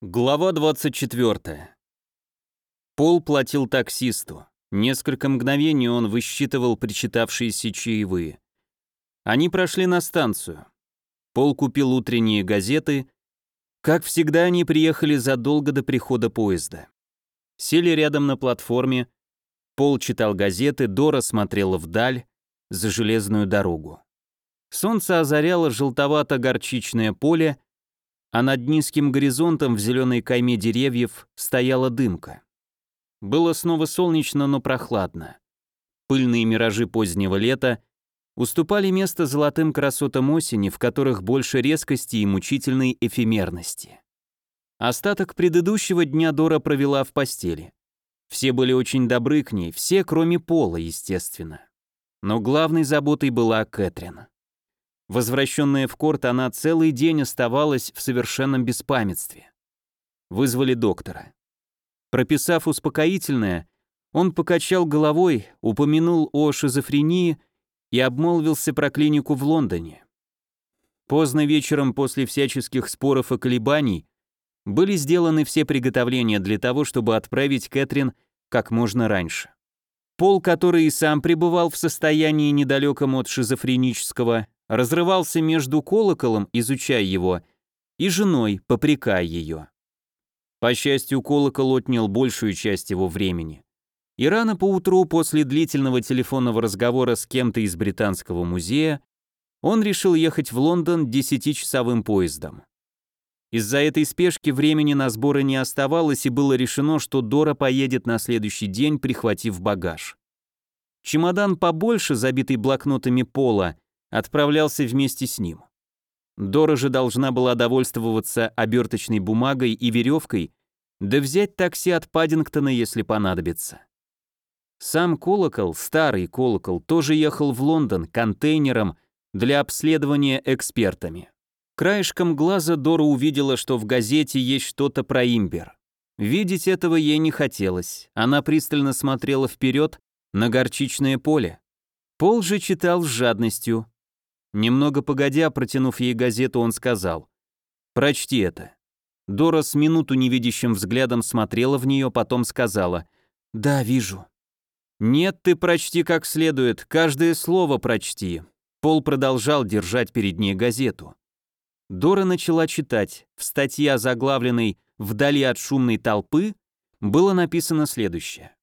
Глава 24. Пол платил таксисту. Несколько мгновений он высчитывал причитавшиеся чаевые. Они прошли на станцию. Пол купил утренние газеты. Как всегда, они приехали задолго до прихода поезда. Сели рядом на платформе. Пол читал газеты, Дора смотрела вдаль, за железную дорогу. Солнце озаряло желтовато-горчичное поле, а над низким горизонтом в зеленой кайме деревьев стояла дымка. Было снова солнечно, но прохладно. Пыльные миражи позднего лета уступали место золотым красотам осени, в которых больше резкости и мучительной эфемерности. Остаток предыдущего дня Дора провела в постели. Все были очень добры к ней, все, кроме Пола, естественно. Но главной заботой была Кэтрин. Возвращенная в корт, она целый день оставалась в совершенном беспамятстве. Вызвали доктора. Прописав успокоительное, он покачал головой, упомянул о шизофрении и обмолвился про клинику в Лондоне. Поздно вечером после всяческих споров и колебаний были сделаны все приготовления для того, чтобы отправить Кэтрин как можно раньше. Пол, который и сам пребывал в состоянии недалеком от шизофренического, разрывался между колоколом, изучая его, и женой, попрекая ее. По счастью, колокол отнял большую часть его времени. И рано поутру, после длительного телефонного разговора с кем-то из Британского музея, он решил ехать в Лондон десятичасовым поездом. Из-за этой спешки времени на сборы не оставалось, и было решено, что Дора поедет на следующий день, прихватив багаж. Чемодан побольше, забитый блокнотами Пола, отправлялся вместе с ним. Дора же должна была довольствоваться оберточной бумагой и веревкой, да взять такси от Паддингтона, если понадобится. Сам колокол, старый колокол, тоже ехал в Лондон контейнером для обследования экспертами. Краешком глаза Дора увидела, что в газете есть что-то про имбер. Видеть этого ей не хотелось. Она пристально смотрела вперед на горчичное поле. Пол же читал с жадностью. Немного погодя, протянув ей газету, он сказал. «Прочти это». Дора с минуту невидящим взглядом смотрела в нее, потом сказала. «Да, вижу». «Нет, ты прочти как следует, каждое слово прочти». Пол продолжал держать перед ней газету. Дора начала читать. В статье, заглавленной «Вдали от шумной толпы», было написано следующее.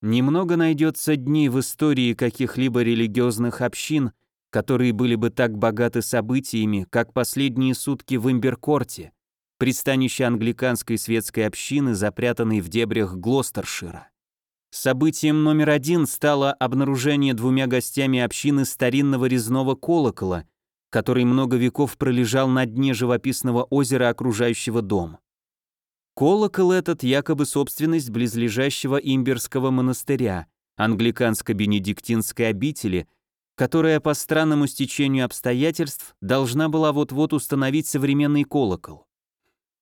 «Немного найдется дней в истории каких-либо религиозных общин, которые были бы так богаты событиями, как последние сутки в Имберкорте, пристанище англиканской светской общины, запрятанной в дебрях Глостершира. Событием номер один стало обнаружение двумя гостями общины старинного резного колокола, который много веков пролежал на дне живописного озера, окружающего дом. Колокол этот якобы собственность близлежащего имберского монастыря, англиканско-бенедиктинской обители – которая по странному стечению обстоятельств должна была вот-вот установить современный колокол.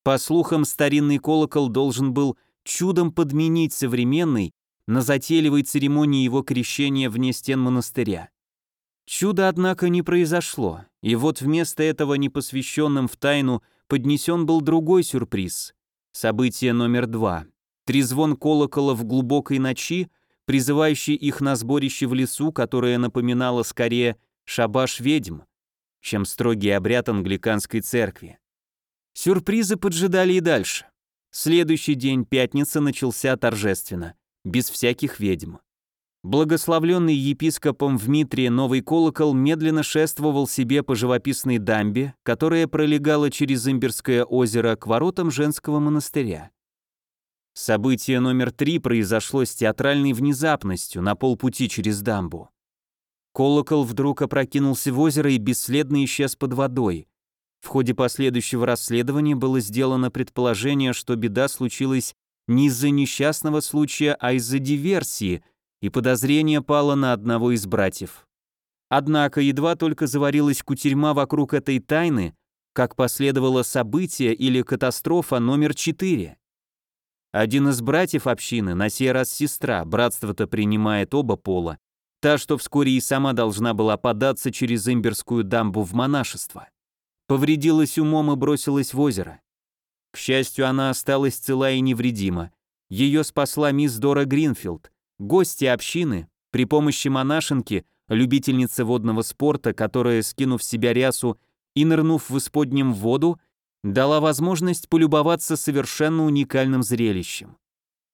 По слухам, старинный колокол должен был чудом подменить современный на затейливой церемонии его крещения вне стен монастыря. Чудо, однако, не произошло, и вот вместо этого непосвященным в тайну поднесен был другой сюрприз. Событие номер два. Трезвон колокола в глубокой ночи призывающий их на сборище в лесу, которое напоминало скорее шабаш ведьм, чем строгий обряд англиканской церкви. Сюрпризы поджидали и дальше. Следующий день, пятница, начался торжественно, без всяких ведьм. Благословленный епископом в Митрии новый колокол медленно шествовал себе по живописной дамбе, которая пролегала через Имберское озеро к воротам женского монастыря. Событие номер три произошло с театральной внезапностью на полпути через дамбу. Колокол вдруг опрокинулся в озеро и бесследно исчез под водой. В ходе последующего расследования было сделано предположение, что беда случилась не из-за несчастного случая, а из-за диверсии, и подозрение пало на одного из братьев. Однако едва только заварилась кутерьма вокруг этой тайны, как последовало событие или катастрофа номер четыре. Один из братьев общины, на сей раз сестра, братство-то принимает оба пола, та, что вскоре и сама должна была податься через имберскую дамбу в монашество. Повредилась умом и бросилась в озеро. К счастью, она осталась цела и невредима. Ее спасла мисс Дора Гринфилд, гости общины, при помощи монашенки, любительницы водного спорта, которая, скинув себя рясу и нырнув в исподнем воду, дала возможность полюбоваться совершенно уникальным зрелищем.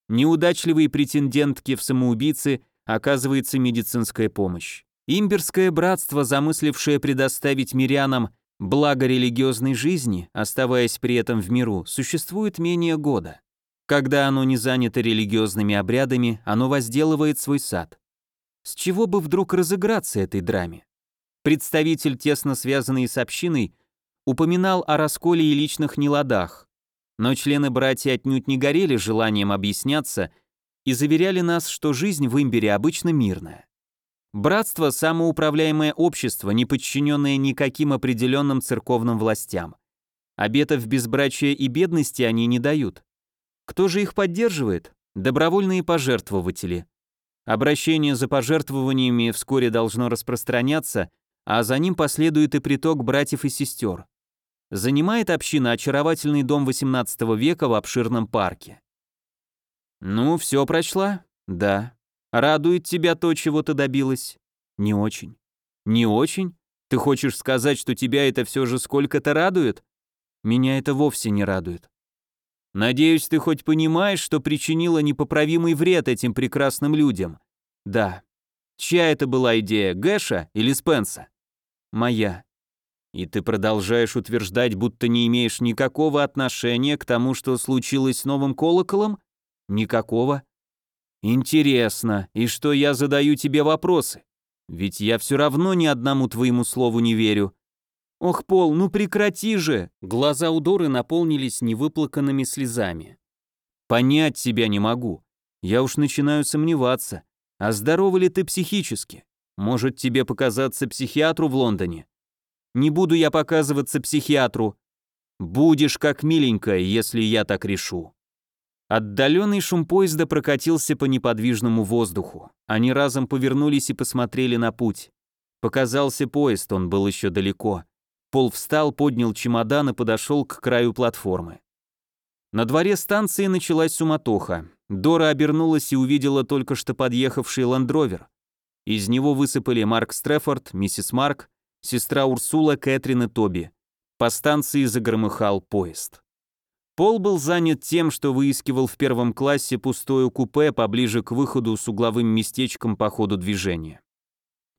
Неудачливые претендентки в самоубийцы оказывается медицинская помощь. Имберское братство, замыслившее предоставить мирянам благо религиозной жизни, оставаясь при этом в миру, существует менее года. Когда оно не занято религиозными обрядами, оно возделывает свой сад. С чего бы вдруг разыграться этой драме? Представитель, тесно связанный с общиной, упоминал о расколе и личных неладах, но члены братья отнюдь не горели желанием объясняться и заверяли нас, что жизнь в имбире обычно мирная. Братство – самоуправляемое общество, не подчиненное никаким определенным церковным властям. Обетов безбрачия и бедности они не дают. Кто же их поддерживает? Добровольные пожертвователи. Обращение за пожертвованиями вскоре должно распространяться, а за ним последует и приток братьев и сестер. Занимает община очаровательный дом XVIII века в обширном парке. Ну, все прочла? Да. Радует тебя то, чего ты добилась? Не очень. Не очень? Ты хочешь сказать, что тебя это все же сколько-то радует? Меня это вовсе не радует. Надеюсь, ты хоть понимаешь, что причинила непоправимый вред этим прекрасным людям. Да. Чья это была идея, Гэша или Спенса? Моя. И ты продолжаешь утверждать, будто не имеешь никакого отношения к тому, что случилось с новым колоколом? Никакого. Интересно, и что я задаю тебе вопросы? Ведь я все равно ни одному твоему слову не верю. Ох, Пол, ну прекрати же! Глаза у Доры наполнились невыплаканными слезами. Понять тебя не могу. Я уж начинаю сомневаться. А здорова ли ты психически? Может, тебе показаться психиатру в Лондоне? Не буду я показываться психиатру. Будешь как миленькая, если я так решу. Отдаленный шум поезда прокатился по неподвижному воздуху. Они разом повернулись и посмотрели на путь. Показался поезд, он был еще далеко. Пол встал, поднял чемодан и подошел к краю платформы. На дворе станции началась суматоха. Дора обернулась и увидела только что подъехавший ландровер. Из него высыпали Марк Стрефорд, миссис Марк, сестра Урсула, Кэтрин и Тоби. По станции загромыхал поезд. Пол был занят тем, что выискивал в первом классе пустое купе поближе к выходу с угловым местечком по ходу движения.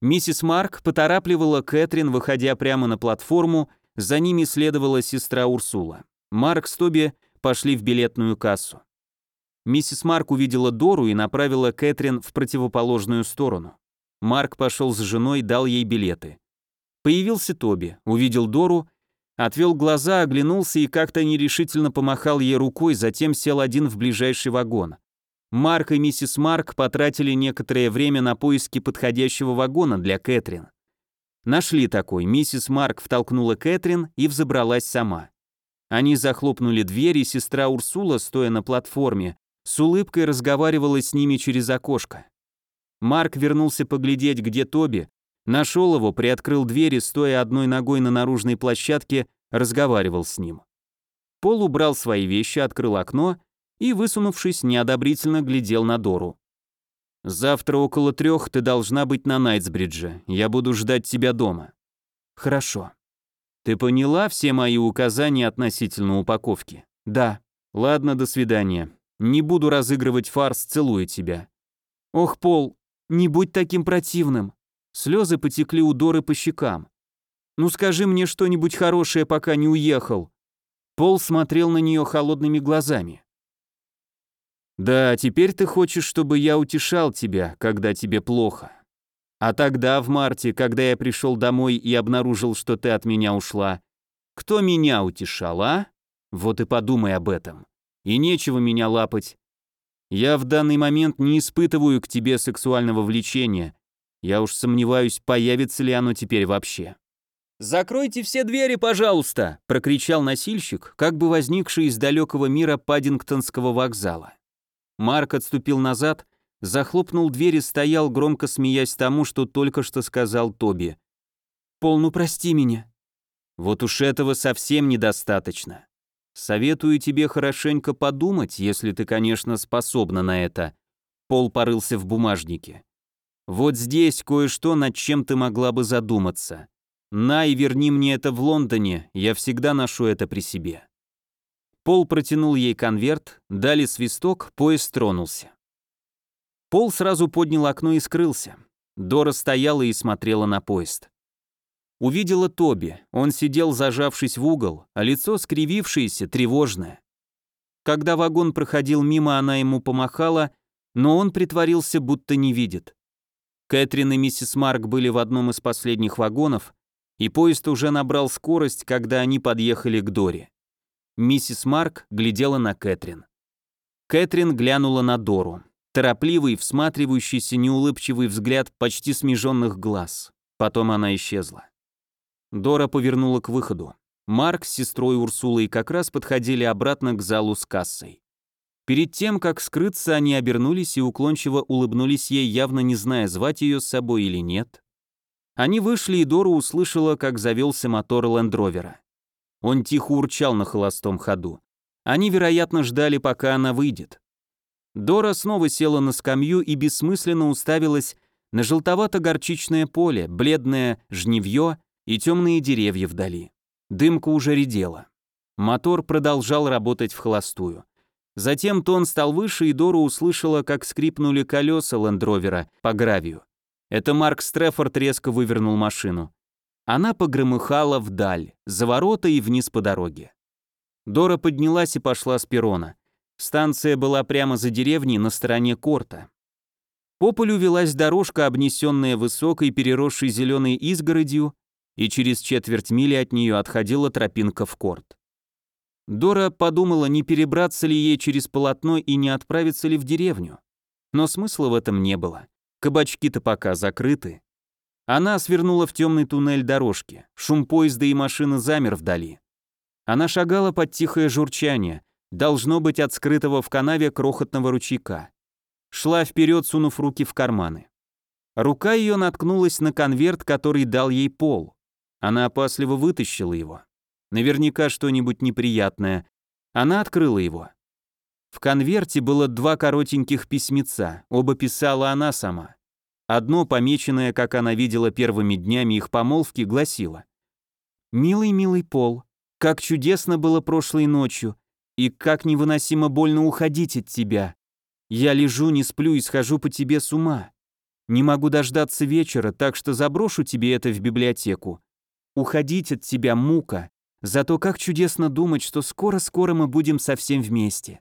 Миссис Марк поторапливала Кэтрин, выходя прямо на платформу, за ними следовала сестра Урсула. Марк с Тоби пошли в билетную кассу. Миссис Марк увидела Дору и направила Кэтрин в противоположную сторону. Марк пошел с женой, дал ей билеты. Появился Тоби, увидел Дору Отвел глаза, оглянулся и как-то нерешительно помахал ей рукой, затем сел один в ближайший вагон. Марк и миссис Марк потратили некоторое время на поиски подходящего вагона для Кэтрин. Нашли такой, миссис Марк втолкнула Кэтрин и взобралась сама. Они захлопнули дверь, и сестра Урсула, стоя на платформе, с улыбкой разговаривала с ними через окошко. Марк вернулся поглядеть, где Тоби, Нашел его, приоткрыл дверь и, стоя одной ногой на наружной площадке, разговаривал с ним. Пол убрал свои вещи, открыл окно и, высунувшись, неодобрительно глядел на Дору. «Завтра около трех ты должна быть на Найтсбридже. Я буду ждать тебя дома». «Хорошо». «Ты поняла все мои указания относительно упаковки?» «Да». «Ладно, до свидания. Не буду разыгрывать фарс, целую тебя». «Ох, Пол, не будь таким противным». Слезы потекли у Доры по щекам. «Ну скажи мне что-нибудь хорошее, пока не уехал». Пол смотрел на нее холодными глазами. «Да, теперь ты хочешь, чтобы я утешал тебя, когда тебе плохо. А тогда, в марте, когда я пришел домой и обнаружил, что ты от меня ушла, кто меня утешал, а? Вот и подумай об этом. И нечего меня лапать. Я в данный момент не испытываю к тебе сексуального влечения, я уж сомневаюсь, появится ли оно теперь вообще. «Закройте все двери, пожалуйста!» – прокричал носильщик, как бы возникший из далекого мира Паддингтонского вокзала. Марк отступил назад, захлопнул дверь и стоял, громко смеясь тому, что только что сказал Тоби. «Пол, ну прости меня». Вот уж этого совсем недостаточно. Советую тебе хорошенько подумать, если ты, конечно, способна на это. Пол порылся в бумажнике. Вот здесь кое-что, над чем ты могла бы задуматься. На и верни мне это в Лондоне, я всегда ношу это при себе. Пол протянул ей конверт, дали свисток, поезд тронулся. Пол сразу поднял окно и скрылся. Дора стояла и смотрела на поезд. Увидела Тоби. Он сидел, зажавшись в угол, а лицо скривившееся, тревожное. Когда вагон проходил мимо, она ему помахала, но он притворился, будто не видит. Кэтрин и миссис Марк были в одном из последних вагонов, и поезд уже набрал скорость, когда они подъехали к Доре. Миссис Марк глядела на Кэтрин. Кэтрин глянула на Дору. Торопливый, всматривающийся, неулыбчивый взгляд почти смеженных глаз. Потом она исчезла. Дора повернула к выходу. Марк с сестрой Урсулой как раз подходили обратно к залу с кассой. Перед тем, как скрыться, они обернулись и уклончиво улыбнулись ей, явно не зная, звать ее с собой или нет. Они вышли, и Дора услышала, как завелся мотор лендровера. Он тихо урчал на холостом ходу. Они, вероятно, ждали, пока она выйдет. Дора снова села на скамью и бессмысленно уставилась на желтовато-горчичное поле, бледное жневье и темные деревья вдали. Дымка уже редела. Мотор продолжал работать в холостую. Затем тон стал выше, и Дора услышала, как скрипнули колеса лендровера по гравию. Это Марк Стрефорд резко вывернул машину. Она погромыхала вдаль, за ворота и вниз по дороге. Дора поднялась и пошла с перрона. Станция была прямо за деревней на стороне корта. По полю велась дорожка, обнесенная высокой, переросшей зеленой изгородью, и через четверть мили от нее отходила тропинка в корт. Дора подумала, не перебраться ли ей через полотно и не отправиться ли в деревню. Но смысла в этом не было. Кабачки-то пока закрыты. Она свернула в темный туннель дорожки. Шум поезда и машины замер вдали. Она шагала под тихое журчание, должно быть от скрытого в канаве крохотного ручейка. Шла вперед, сунув руки в карманы. Рука ее наткнулась на конверт, который дал ей Пол. Она опасливо вытащила его. Наверняка что-нибудь неприятное. Она открыла его. В конверте было два коротеньких письмеца, оба писала она сама. Одно, помеченное, как она видела первыми днями их помолвки, гласило «Милый, милый Пол, как чудесно было прошлой ночью, и как невыносимо больно уходить от тебя. Я лежу, не сплю и схожу по тебе с ума. Не могу дождаться вечера, так что заброшу тебе это в библиотеку. Уходить от тебя мука, зато как чудесно думать, что скоро-скоро мы будем совсем вместе.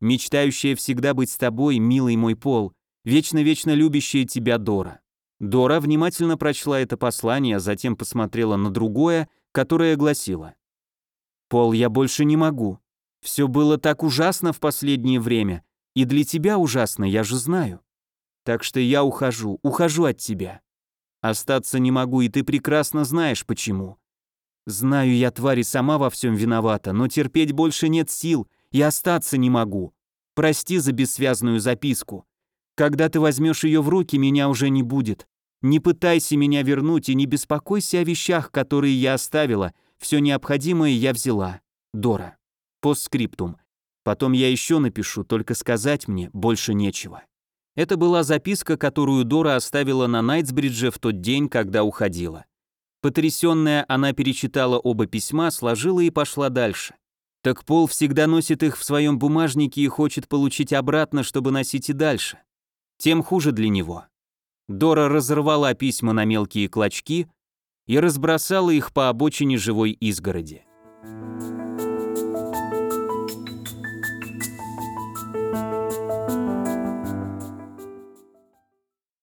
Мечтающая всегда быть с тобой, милый мой пол, вечно-вечно любящая тебя Дора. Дора внимательно прочла это послание, а затем посмотрела на другое, которое гласило. «Пол, я больше не могу. Все было так ужасно в последнее время, и для тебя ужасно, я же знаю. Так что я ухожу, ухожу от тебя. Остаться не могу, и ты прекрасно знаешь почему. Знаю я, твари, сама во всем виновата, но терпеть больше нет сил, и остаться не могу. Прости за бессвязную записку. Когда ты возьмешь ее в руки, меня уже не будет. Не пытайся меня вернуть и не беспокойся о вещах, которые я оставила. Все необходимое я взяла. Дора. Постскриптум. Потом я еще напишу, только сказать мне больше нечего. Это была записка, которую Дора оставила на Найтсбридже в тот день, когда уходила. Потрясенная, она перечитала оба письма, сложила и пошла дальше. Так Пол всегда носит их в своем бумажнике и хочет получить обратно, чтобы носить и дальше. Тем хуже для него. Дора разорвала письма на мелкие клочки и разбросала их по обочине живой изгороди.